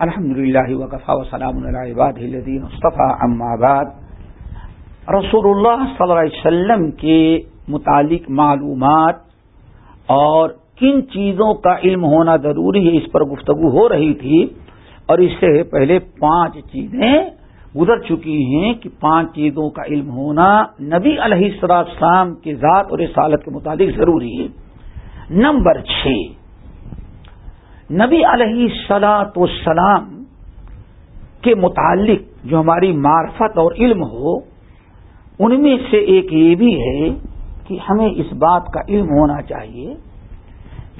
الحمد للہ وقفا وسلام الدین مصطفیٰ بعد. رسول اللہ صلی اللہ علیہ وسلم کے متعلق معلومات اور کن چیزوں کا علم ہونا ضروری ہے اس پر گفتگو ہو رہی تھی اور اس سے پہلے پانچ چیزیں گزر چکی ہیں کہ پانچ چیزوں کا علم ہونا نبی علیہ السلام کے ذات اور رسالت کے مطابق ضروری ہے. نمبر چھ نبی علیہ سلاط والسلام کے متعلق جو ہماری معرفت اور علم ہو، ان میں سے ایک یہ بھی ہے کہ ہمیں اس بات کا علم ہونا چاہیے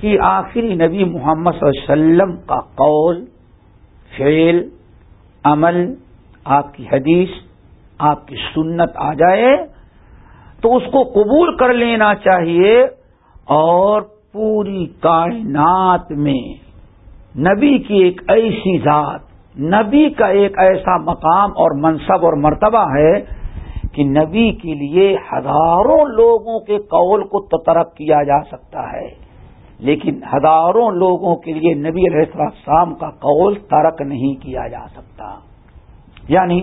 کہ آخری نبی محمد صلی اللہ علیہ وسلم کا قول، فعل، عمل، آپ کی حدیث، آپ کی سنت آ جائے تو اس کو قبول کر لینا چاہیے اور پوری کائنات میں نبی کی ایک ایسی ذات، نبی کا ایک ایسا مقام اور منصب اور مرتبہ ہے کہ نبی کے لیے ہزاروں لوگوں کے قول کو تو ترک کیا جا سکتا ہے۔ لیکن ہزاروں لوگوں کے لیے نبی علیہ السلام کا قول ترک نہیں کیا جا سکتا۔ یعنی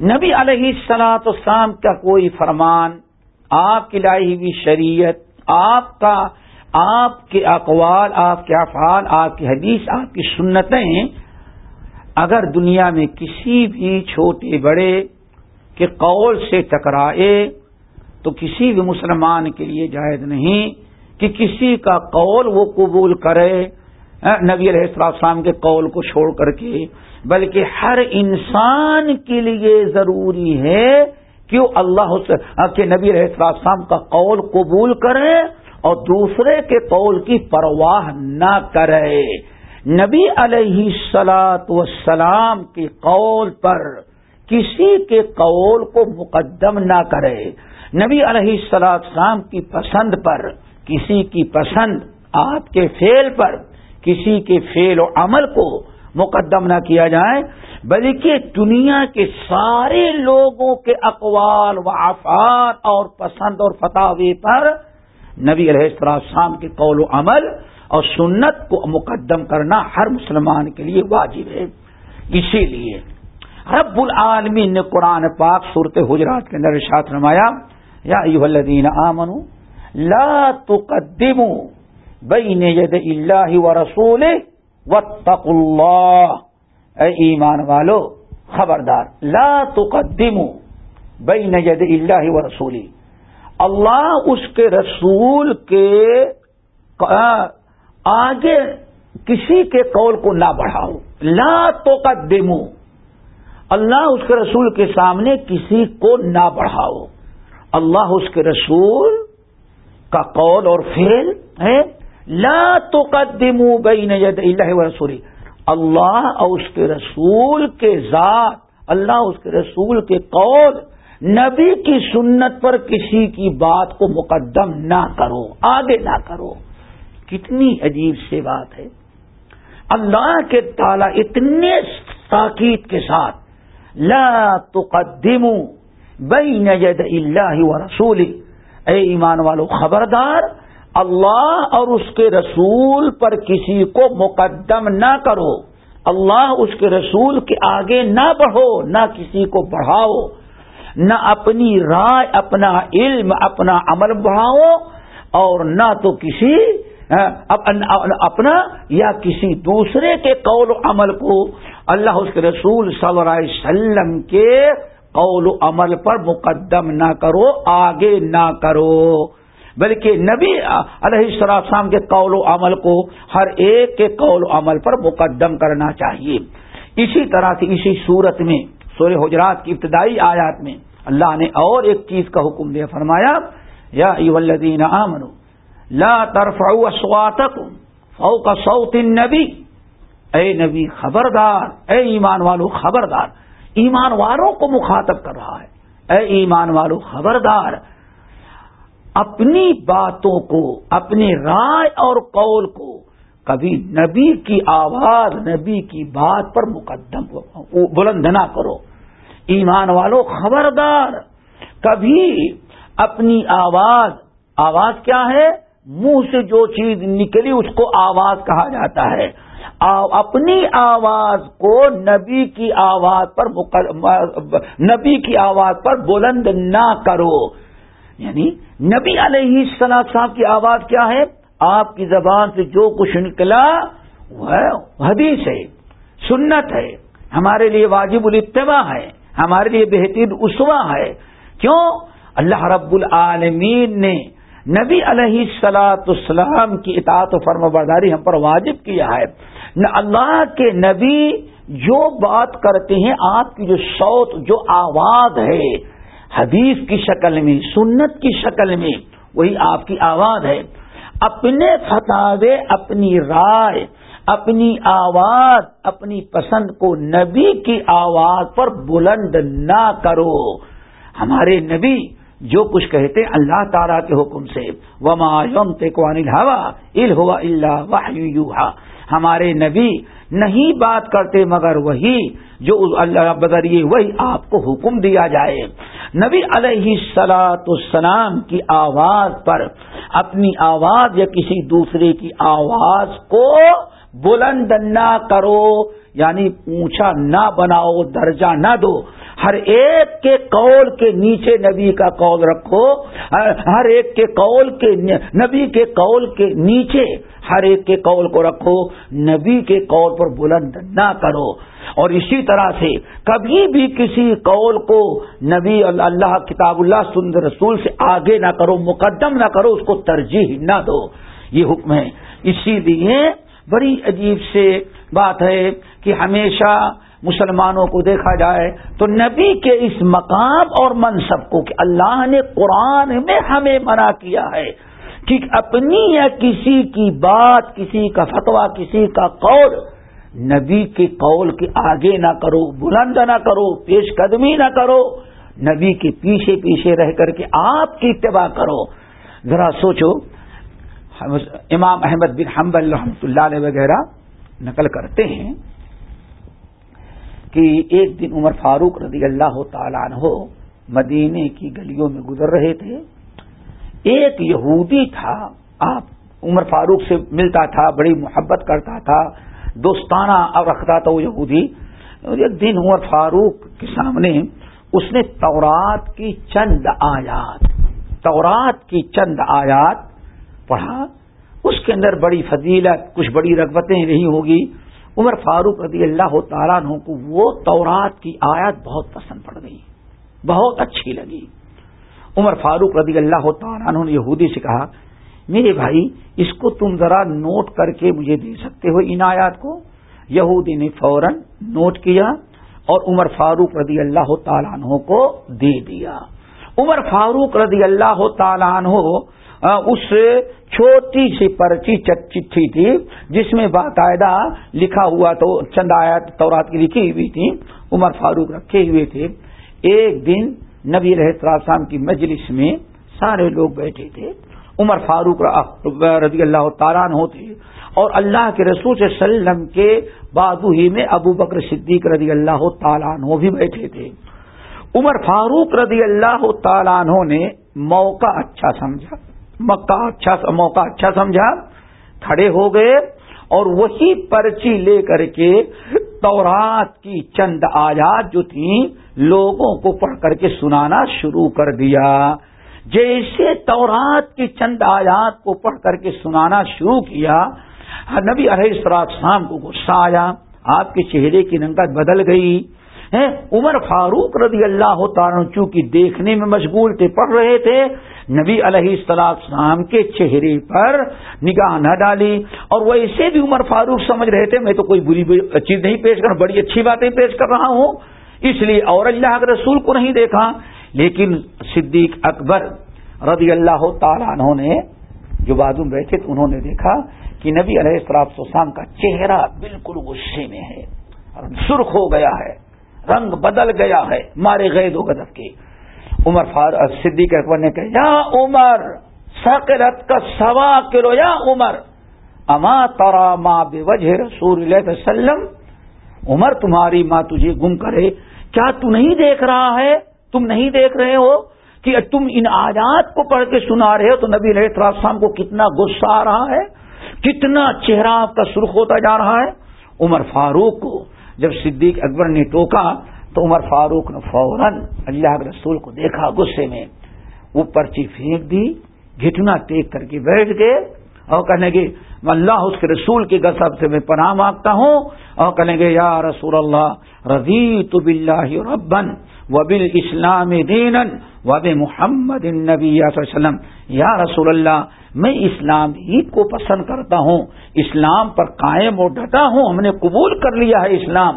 نبی علیہ السلاط السلام کا کوئی فرمان، آپ کی لائی ہوئی شریعت، آپ کا آپ کے اقوال، آپ کے افعال، آپ کی حدیث، آپ کی سنتیں اگر دنیا میں کسی بھی چھوٹے بڑے کے قول سے ٹکرائے تو کسی بھی مسلمان کے لیے جائز نہیں کہ کسی کا قول وہ قبول کرے ہاں، نبی علیہ السلام کے قول کو چھوڑ کر کے، بلکہ ہر انسان کے لیے ضروری ہے کہ وہ اللہ کے نبی علیہ السلام کا قول قبول کرے اور دوسرے کے قول کی پرواہ نہ کرے۔ نبی علیہ سلاط وسلام کے قول پر کسی کے قول کو مقدم نہ کرے۔ نبی علیہ السلام کی پسند پر، کسی کی پسند آپ کے فیل پر، کسی کے فیل و عمل کو مقدم نہ کیا جائے۔ بلکہ دنیا کے سارے لوگوں کے اقوال و آفات اور پسند اور فتح پر نبی علیہ السلام کے قول و عمل اور سنت کو مقدم کرنا ہر مسلمان کے لیے واجب ہے۔ اسی لیے رب العالمین نے قرآن پاک صورت حجرات کے اندر ارشاد رمایا یا الذین آمنو لا تقدموا بین ید اللہ و رسول اللہ۔ اے ایمان والو، خبردار، لا تقدموا بین ید اللہ و رسولی اللہ اس کے رسول کے آگے کسی کے قول کو نہ بڑھاؤ۔ لا تو اللہ اس کے رسول کے سامنے کسی کو نہ بڑھاؤ۔ اللہ اس کے رسول کا قول اور فیل ہے۔ لا تو بین ید اللہ و رسولی۔ اللہ اور اس کے رسول کے ذات، اللہ اس کے رسول کے قول نبی کی سنت پر کسی کی بات کو مقدم نہ کرو، آگے نہ کرو۔ کتنی عجیب سے بات ہے۔ اللہ کے تعالی اتنے تاکید کے ساتھ لا تقدموا بین ید اللہ و رسول اے ایمان والو، خبردار، اللہ اور اس کے رسول پر کسی کو مقدم نہ کرو۔ اللہ اس کے رسول کے آگے نہ بڑھو، نہ کسی کو بڑھاؤ۔ نہ اپنی رائے، اپنا علم، اپنا عمل بڑھاؤ اور نہ تو کسی اپنا یا کسی دوسرے کے قول و عمل کو۔ اللہ اس کے رسول صلی اللہ علیہ وسلم کے قول و عمل پر مقدم نہ کرو، آگے نہ کرو۔ بلکہ نبی علیہ السلام کے قول و عمل کو ہر ایک کے قول و عمل پر مقدم کرنا چاہیے۔ اسی طرح سے اسی صورت میں سورہ حجرات کی ابتدائی آیات میں اللہ نے اور ایک چیز کا حکم دیا، فرمایا، یا ایولدین آمنو لا ترفعوا اصواتکم فوق صوت النبی۔ اے نبی، خبردار، اے ایمان والو، خبردار۔ ایمان والوں کو مخاطب کر رہا ہے۔ اے ایمان والو، خبردار۔ اپنی باتوں کو، اپنی رائے اور قول کو کبھی نبی کی آواز، نبی کی بات پر مقدم بلند نہ کرو۔ ایمان والو خبردار۔ کبھی اپنی آواز آواز کیا ہے؟ منہ سے جو چیز نکلی اس کو آواز کہا جاتا ہے۔ اپنی آواز کو نبی کی آواز پر نبی کی آواز پر بلند نہ کرو۔ یعنی نبی علیہ السلام صاحب کی آواز کیا ہے؟ آپ کی زبان سے جو کچھ نکلا وہ حدیث ہے، سنت ہے۔ ہمارے لیے واجب الاتباع ہے۔ ہمارے لیے بہترین اسوا ہے۔ کیوں؟ اللہ رب العالمین نے نبی علیہ السلاۃ السلام کی اطاعت و فرم برداری ہم پر واجب کیا ہے۔ اللہ کے نبی جو بات کرتے ہیں، آپ کی جو صوت، جو آواز ہے، حدیث کی شکل میں، سنت کی شکل میں، وہی آپ کی آواز ہے۔ اپنے فتوے اپنی رائے اپنی آواز، اپنی پسند کو نبی کی آواز پر بلند نہ کرو۔ ہمارے نبی جو کچھ کہتے اللہ تعالیٰ کے حکم سے، وما یوم تیکوان ہوا ال ہوا ہمارے نبی نہیں بات کرتے مگر وہی جو اللہ بذریعے وہی آپ کو حکم دیا جائے۔ نبی علیہ سلاۃ السلام کی آواز پر، اپنی آواز یا کسی دوسرے کی آواز کو بلند نہ کرو یعنی اونچا نہ بناؤ، درجہ نہ دو۔ ہر ایک کے قول کے نیچے نبی کا قول رکھو۔ ہر ایک کے قول کے نبی کے قول کے نیچے ہر ایک کے قول کو رکھو۔ نبی کے قول پر بلند نہ کرو۔ اور اسی طرح سے کبھی بھی کسی قول کو نبی اللہ، کتاب اللہ سند رسول سے آگے نہ کرو، مقدم نہ کرو، اس کو ترجیح نہ دو۔ یہ حکم ہے۔ اسی لیے بڑی عجیب سے بات ہے کہ ہمیشہ مسلمانوں کو دیکھا جائے تو نبی کے اس مقام اور منصب کو کہ اللہ نے قرآن میں ہمیں منع کیا ہے۔ کہ اپنی یا کسی کی بات، کسی کا فتوا کسی کا قول، نبی کے قول کے آگے نہ کرو، بلند نہ کرو، پیش قدمی نہ کرو، نبی کے پیچھے پیچھے رہ کر کے آپ کی اتباع کرو۔ ذرا سوچو امام احمد بن حنبل رحمۃ اللہ علیہ وغیرہ نقل کرتے ہیں کہ ایک دن عمر فاروق رضی اللہ تعالیٰ عنہ مدینے کی گلیوں میں گزر رہے تھے۔ ایک یہودی تھا، آپ عمر فاروق سے ملتا تھا، بڑی محبت کرتا تھا، دوستانہ اب رکھتا تھا وہ یہودی ایک دن عمر فاروق کے سامنے اس نے تورات کی چند آیات، تورات کی چند آیات پڑھا، اس کے اندر بڑی فضیلت، کچھ بڑی رغبتیں نہیں ہوگی۔ عمر فاروق رضی اللہ تعالیٰ عنہ کو وہ تورات کی آیات بہت پسند پڑ گئی، بہت اچھی لگی۔ عمر فاروق رضی اللہ تعالیٰ عنہ نے یہودی سے کہا، میرے بھائی، اس کو تم ذرا نوٹ کر کے مجھے دے سکتے ہو ان آیات کو؟ یہودی نے فوراً نوٹ کیا اور عمر فاروق رضی اللہ تعالیٰ عنہ کو دے دیا۔ عمر فاروق رضی اللہ تعالیٰ عنہ اس چھوٹی سی پرچی چٹھی تھی جس میں باقاعدہ لکھا ہوا تو، چند آیات تورات کی لکھی ہوئی تھی، عمر فاروق رکھے ہوئے تھے۔ ایک دن نبی رحت کی مجلس میں سارے لوگ بیٹھے تھے۔ عمر فاروق رضی اللہ تعالیٰ ہوتے اور اللہ کے رسول صلی اللہ علیہ وسلم کے بازو ہی میں ابو بکر صدیق رضی اللہ تعالیٰ عنہ بھی بیٹھے تھے۔ عمر فاروق رضی اللہ تعالیٰ عنہ نے موقع اچھا سمجھا۔ مکہ اچھا موقع اچھا سمجھا، کھڑے ہو گئے اور وہی پرچی لے کر کے تورات کی چند آیات جو تھیں لوگوں کو پڑھ کر کے سنانا شروع کر دیا۔ جیسے تورات کی چند آیات کو پڑھ کر کے سنانا شروع کیا نبی علیہ السلام شام کو غصہ آیا، آپ کے چہرے کی رنگت بدل گئی۔ عمر فاروق رضی اللہ تعالیٰ چونکہ دیکھنے میں مشغول تھے پڑھ رہے تھے، نبی علیہ السلام کے چہرے پر نگاہ نہ ڈالی۔ اور وہ اسے بھی عمر فاروق سمجھ رہے تھے، میں تو کوئی بری چیز نہیں پیش کر بڑی اچھی باتیں پیش کر رہا ہوں۔ اس لیے اور اللہ کے رسول کو نہیں دیکھا، لیکن صدیق اکبر رضی اللہ تعالیٰ عنہ نے جو بازو بیٹھے تھے انہوں نے دیکھا کہ نبی علیہ السلام کا چہرہ بالکل غصے میں ہے سرخ ہو گیا ہے۔ رنگ بدل گیا ہے، مارے گئے دو گدب کے عمر فار صدیق اکبر نے کہا، یا عمر سکرت کا سوا کرو، یا عمر۔ اما ترا ماں بے وجہ رسول اللہ وسلم۔ عمر، تمہاری ماں تجھے گم کرے۔ کیا تو نہیں دیکھ رہا ہے؟ تم نہیں دیکھ رہے ہو کہ تم ان آیات کو پڑھ کے سنا رہے ہو؟ تو نبی علیہ السلام کو کتنا غصہ آ رہا ہے، کتنا چہرہ آپ کا سرخ ہوتا جا رہا ہے۔ عمر فاروق کو جب صدیق اکبر نے ٹوکا تو عمر فاروق نے فوراً اللہ کے رسول کو دیکھا غصے میں۔ وہ پرچی پھینک دی، گھٹنا ٹیک کر کے بیٹھ گئے۔ اور کہنے گے اللہ اس کے رسول کی گسب سے میں پناہ مانگتا ہوں۔ اور کہنے گے یا رسول اللہ رضی تو بلّہ ربن وبل اسلام دین وب محمد نبی وسلم۔ یا رسول اللہ میں اسلام ہی کو پسند کرتا ہوں۔ اسلام پر قائم اور ڈٹا ہوں ہم نے قبول کر لیا ہے اسلام۔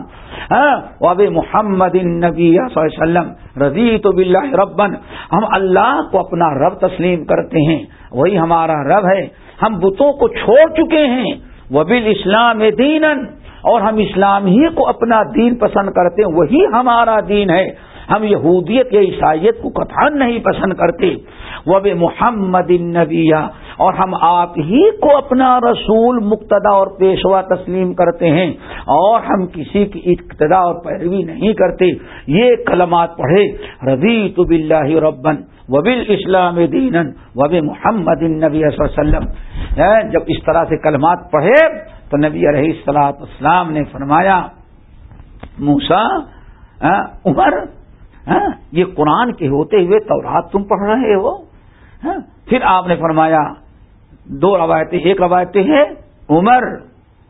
ہاں، وب محمد نبی وسلم۔ رضی تو بلّہ ربن ہم اللہ کو اپنا رب تسلیم کرتے ہیں۔ وہی ہمارا رب ہے۔ ہم بتوں کو چھوڑ چکے ہیں۔ وبل اسلام دین اور ہم اسلام ہی کو اپنا دین پسند کرتے ہیں۔ وہی ہمارا دین ہے۔ ہم یہودیت یا عیسائیت کو کتھان نہیں پسند کرتے۔ وب محمد النبیہ اور ہم آپ ہی کو اپنا رسول مقتدا اور پیشوا تسلیم کرتے ہیں۔ اور ہم کسی کی ابتدا اور پیروی نہیں کرتے۔ یہ کلمات پڑھے رضی تو بلّہ ربن وبل اسلام دین وب محمد النبی وسلم۔ جب اس طرح سے کلمات پڑھے، تو نبی علیہ السلاط اسلام نے فرمایا موسا عمر یہ قرآن کے ہوتے ہوئے تورات تم پڑھ رہے ہو۔ ہاں؟ پھر آپ نے فرمایا، دو روایتیں، ایک روایتیں ہیں، عمر،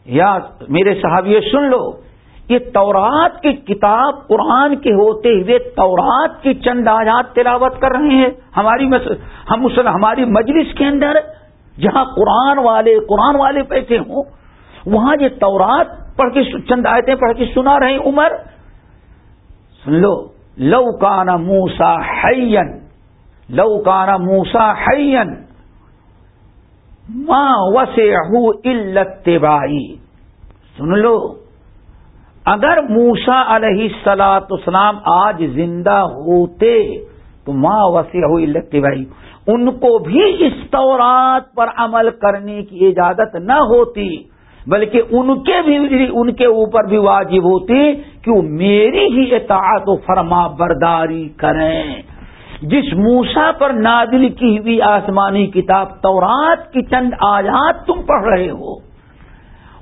یا میرے صحابی سن لو، یہ تورات کی کتاب قرآن کے ہوتے ہوئے تورات کی چند آیات تلاوت کر رہے ہیں۔ ہماری ہم ہماری مجلس کے اندر، جہاں قرآن والے قرآن والے بیٹھے ہوں، وہاں یہ تورات پڑھ کے چند آیتیں پڑھ کے سنا رہے ہیں، عمر۔ سن لو لو کانا موسا حین لو کانا موسا حین ماں وسے التبائی سن لو، اگر موسا علیہ سلاۃ اسلام آج زندہ ہوتے تو ماں وسیع التبائی ان کو بھی اس طورات پر عمل کرنے کی اجازت نہ ہوتی، بلکہ ان کے بھی ان کے اوپر بھی واجب ہوتی کہ وہ میری ہی اطاعت و فرما برداری کریں۔ جس موسا پر نادل کی ہوئی آسمانی کتاب تورات کی چند آیات تم پڑھ رہے ہو،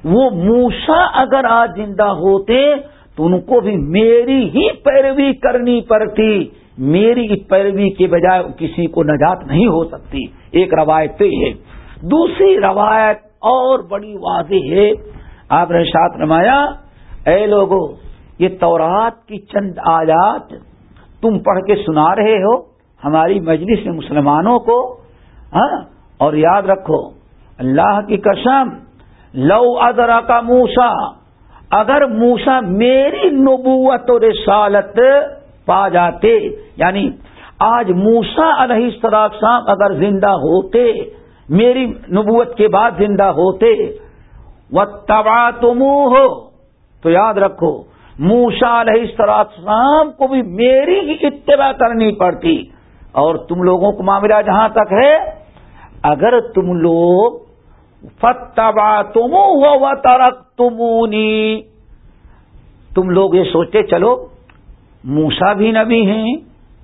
وہ موسا اگر آج زندہ ہوتے تو ان کو بھی میری ہی پیروی کرنی پڑتی، میری پیروی کے بجائے کسی کو نجات نہیں ہو سکتی۔ ایک روایت تو ہے۔ دوسری روایت اور بڑی واضح ہے۔ آپ نے ساتھ نمایا اے لوگو، یہ تورات کی چند آیات تم پڑھ کے سنا رہے ہو ہماری مجلس میں مسلمانوں کو ہاں؟ اور یاد رکھو، اللہ کی قسم، لو ادرا کا موسا اگر موسا میری نبوت اور رسالت پا جاتے یعنی آج موسا علیہ السلام اگر زندہ ہوتے، میری نبوت کے بعد زندہ ہوتے وہ تبا تم ہو تو یاد رکھو موسا علیہ السلام کو بھی میری ہی اتباع کرنی پڑتی۔ اور تم لوگوں کو معاملہ جہاں تک ہے، اگر تم لوگ فتبا تم ہو ترک تمونی تم لوگ یہ سوچتے چلو موسا بھی نبی ہیں،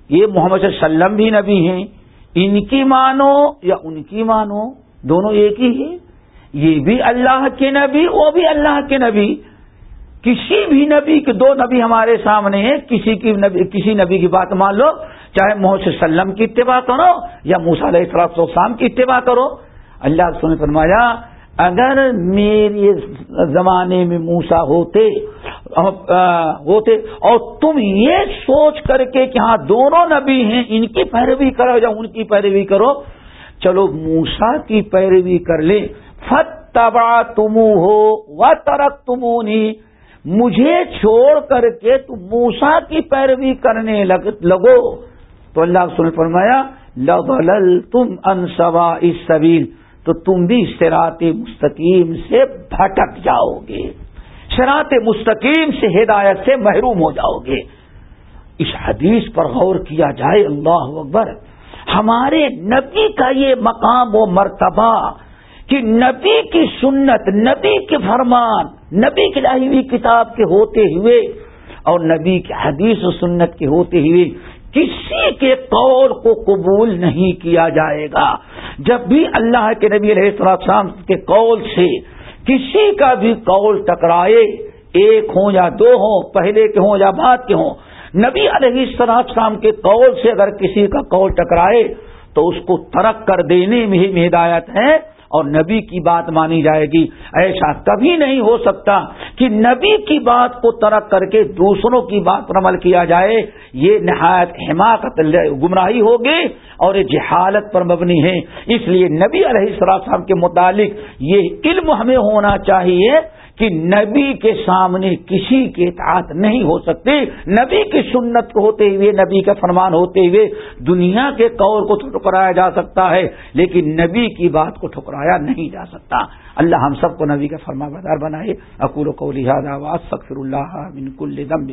یہ محمد صلی اللہ علیہ وسلم بھی نبی ہیں، ان کی مانو یا ان کی مانو، دونوں ایک ہی ہے یہ بھی اللہ کے نبی، وہ بھی اللہ کے نبی۔ کسی بھی نبی کے دو نبی ہمارے سامنے ہیں، کسی کی نبی کسی نبی کی بات مان لو، چاہے محمد وسلم کی اتباع کرو یا علیہ السلام کی اتباع کرو۔ اللہ سن فرمایا، اگر میرے زمانے میں موسا ہوتے ہوتے، اور تم یہ سوچ کر کے کہ ہاں دونوں نبی ہیں، ان کی پیروی کرو یا ان کی پیروی کرو، چلو موسا کی پیروی کر لے فت تبا تم ہو و ترک تمونی مجھے چھوڑ کر کے تم موسا کی پیروی کرنے لگو۔ تو اللہ سن فرمایا لبل تم انسوا اس سبیل تو تم بھی شراط مستقیم سے بھٹک جاؤ گے۔ شراط مستقیم سے ہدایت سے محروم ہو جاؤ گے۔ اس حدیث پر غور کیا جائے، اللہ اکبر۔ ہمارے نبی کا یہ مقام و مرتبہ کہ نبی کی سنت، نبی کے فرمان نبی کی لائی ہوئی کتاب کے ہوتے ہوئے اور نبی کی حدیث و سنت کے ہوتے ہوئے کسی کے قول کو قبول نہیں کیا جائے گا۔ جب بھی اللہ کے نبی علیہ السلام کے قول سے کسی کا بھی قول ٹکرائے، ایک ہوں یا دو ہوں، پہلے کے ہوں یا بعد کے ہوں، نبی علیہ السلام شام کے قول سے اگر کسی کا قول ٹکرائے تو اس کو ترک کر دینے میں ہی ہدایت ہے۔ اور نبی کی بات مانی جائے گی۔ ایسا کبھی نہیں ہو سکتا کہ نبی کی بات کو ترک کر کے دوسروں کی بات پر عمل کیا جائے۔ یہ نہایت حماقت گمراہی ہوگی اور یہ جہالت پر مبنی ہے۔ اس لیے نبی علیہ السلام کے متعلق یہ علم ہمیں ہونا چاہیے کہ نبی کے سامنے کسی کے اطاعت نہیں ہو سکتے نبی کی سنت کو ہوتے ہوئے، نبی کا فرمان ہوتے ہوئے دنیا کے قور کو ٹھکرایا جا سکتا ہے، لیکن نبی کی بات کو ٹھکرایا نہیں جا سکتا۔ اللہ ہم سب کو نبی کا فرما بردار بنائے۔ اکور کو لہٰذا فخر اللہ بالکل دم